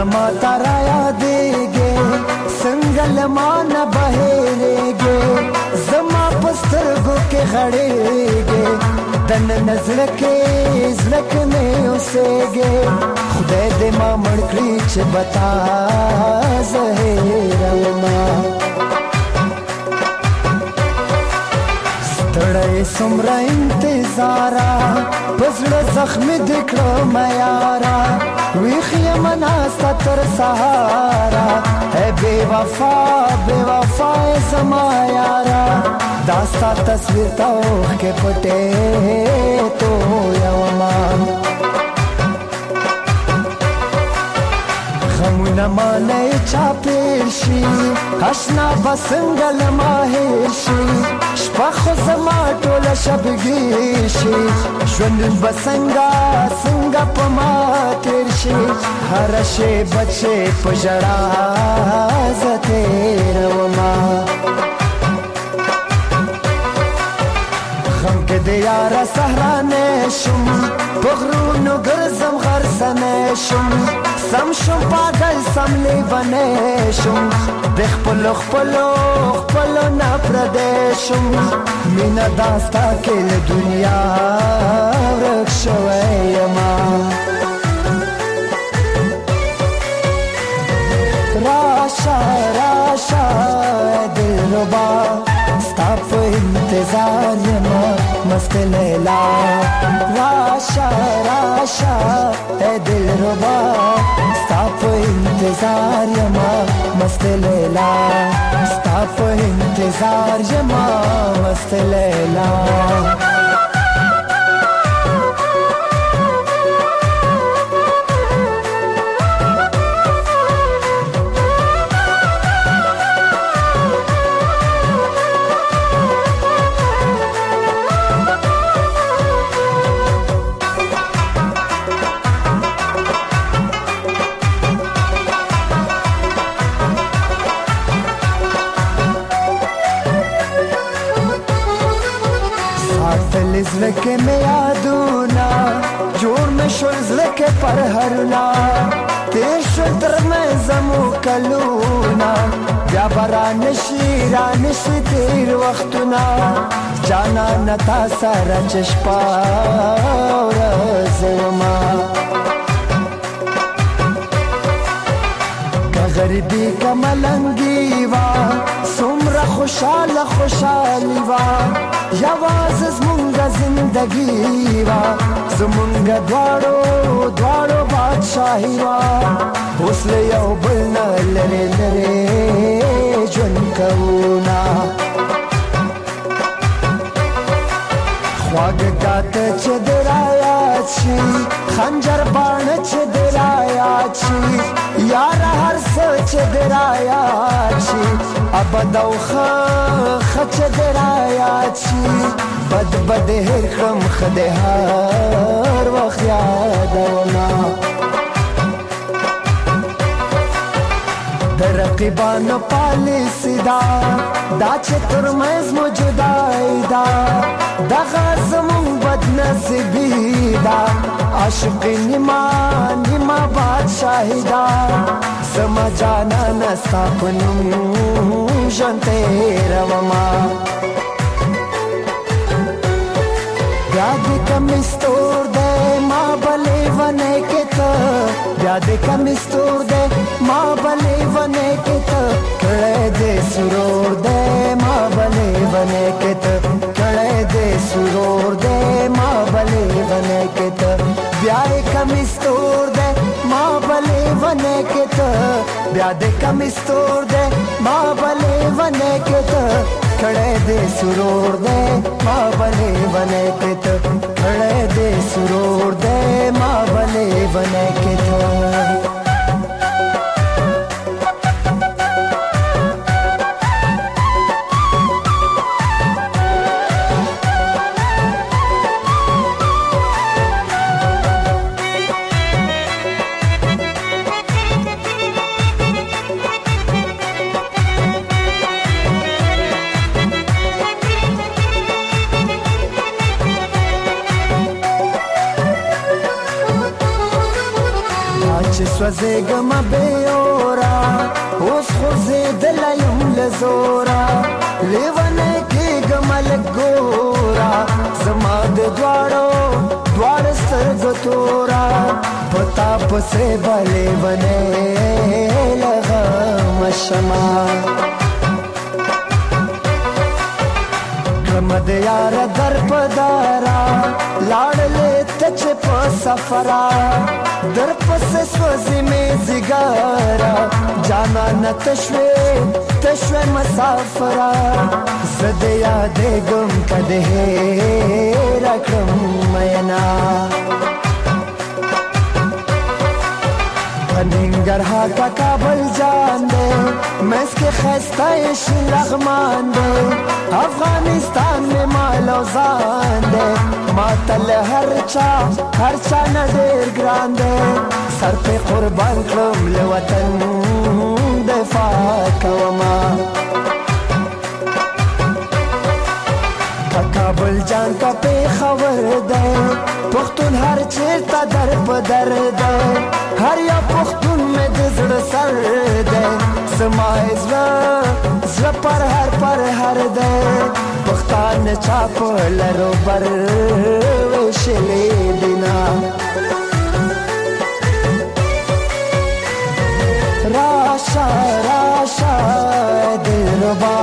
لما ترا یادېږې څنګه لما نه بهېږې زما په سترګو کې غړېږې دننه زړه کې زړه کې مې اوسېږې خدای دې ما مړ کړي چې بتا څومره انتظارا پسړه زخم دې کړو میارا ویخ یم ناستا تر سهارا اے بے وفا بے وفا زما یارا داستا تصویر تا اوخ کې پټه تو یوما نمانه چا پیر شي آشنا بسنګ لماهر شي شپه خو زما ټول شبګي شي ژوند بسنګا څنګه پما تیر شي هر شي بچي پجړا زته روما غم کې د یار سهرانه شم په غرونو ګرځم غرسنه شم سم شم پاگل سم لیوانه شم د خپل خپل خپل نه پردیشم مینا داستا کې له دنیا ورک شوې ما راشه راشه آشا اے دل ربا ستاپ انتظار یما مست لیلا ستاپ انتظار یما مست لیلا زلکه می یادونا جوړ مې شو زلکه پر هرنا تیر شو تر مې زمو کلونا بیا بران شي را نشي تیر وختونه جانا نتا سره چشپا ورځما غریبی کملنګي وا خوشاله خوشالي وا یواز زمونږ زندگی وا زمونږ دواړو دواړو بادشاہي وا اوس له یو بل نه لری لری ژوند کوونا خواږه کاته چې درای چی خنجر باڼه چې درایا چی یار هر څه چې درایا چی ابد او خچ درایا چی بد بد هر کم خده هر وخت یادونه رقیبان پالیسی دا دا چې تر مېز مو جدای دا دا غزمون بد نصیبی دا عاشق نیما نیما بادشاہی دا سما جانا نستا پنم جن تیرا وما بیا دې کمستور دې ما بلې ونه کې ته بیا دې کمستور मा बले वने कित कळे दे सुरोर दे मा बले वने कित कळे दे सुरोर दे मा बले वने कित ब्याह कमिस्तोर दे मा बले वने कित ब्याह दे कमिस्तोर दे मा बले वने के खड़े दे सुरोर दे मा बले वने कित खड़े दे सुरोर سوزېږم بې اورا اوس خوځېدلی یم له زوره لیونی کېږم لږ ګوره زما د دواړو دواړه سترګو توره په تا پسې به لیونی له غمه شمه مد یار در پدارا لاړلې تچ په سفرا درپس سوزمې زګارا جانا نتشوي تشوي مسافرا زد یادې ګم کده راکړم مینا ننګرهار کا کابل جان دې مسکه خسته ش لغمان دې افغانستان می مال او ځان دې ماتل هر چا هر چا نه ډېر ګران دې سر په قربان کړم له وطن دفاع کومه کابل جان کا په خبر ده پختون هر چیرته در په در ده هر یو زما زړه زړه پر هر پر هر دی پښتانه چا په لرو بر وشلې دینا راشا راشا دل ربا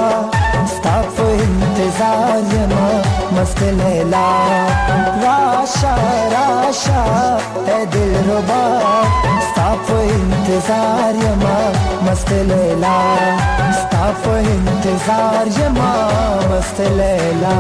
ستا په انتظار یمه मस्त लैला राशा राशा है दिल रुबा साफ इंतजार यमा मस्त लैला साफ इंतजार यमा मस्त लैला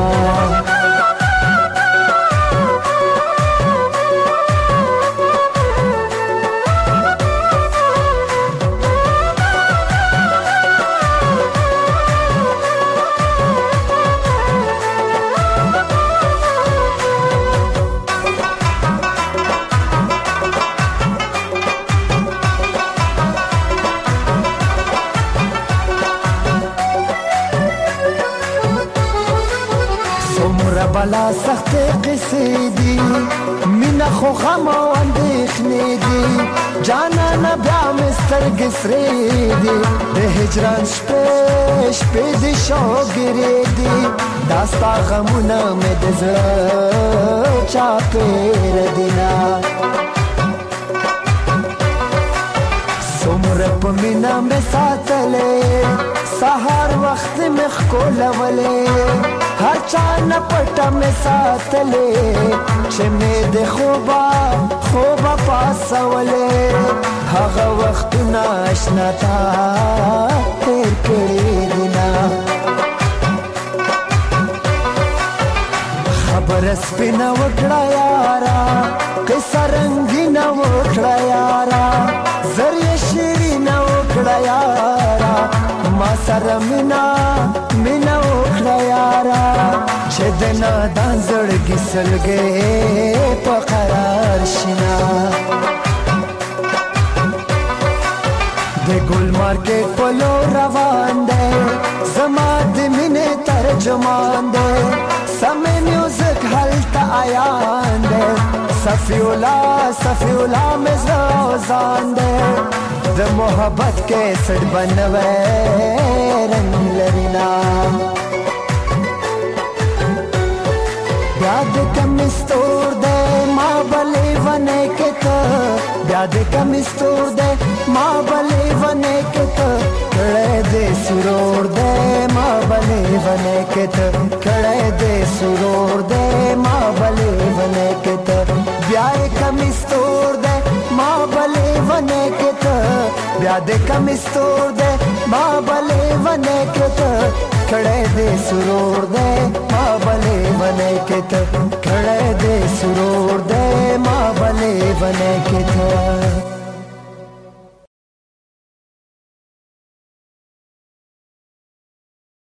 دومره بلا سخت قصې دي مینه خو غم او اندېښنې دي جانانه بیا مې سترګې سرې دي د هجران شپې شپې د شوګرې دي دا ستا غمونه مې د زړه چاپېره دي نه څومره په مینه مې ساتلې سهار وخت مې ښکلولې هر چا نه پټه مې ساتلې چې مې د خوبا خوبا پاسولې هغه وخت ناشنا تا تیر کړې دینا خبر سپینا وکړه یارا قصه رنگینا وکړه یارا زری شیرینا وکړه یارا ما سره مینا زلګې په قرار شنا د ګل مارکیټ په لور روان دی زما د مینې ترجمان دی سمې میوزک هلته آیان دی صفیولا صفیولا مې زوزان دی د محبت کې سړ بنوي رنگ لري نام بیا د کمستور د ما بلې ونه کته بیا د کمستور د ما بلې ونه کته کړه دې سرور د ما بلې ونه کته کړه دې سرور د ما بلې ونه کته بیا کمستور د ما بلې ونه کته بیا د کمستور د ما بلې ونه کته کړه دې سرور دې ما بلې بنې کې ته کړه دې سرور دې ما بلې بنې کې ته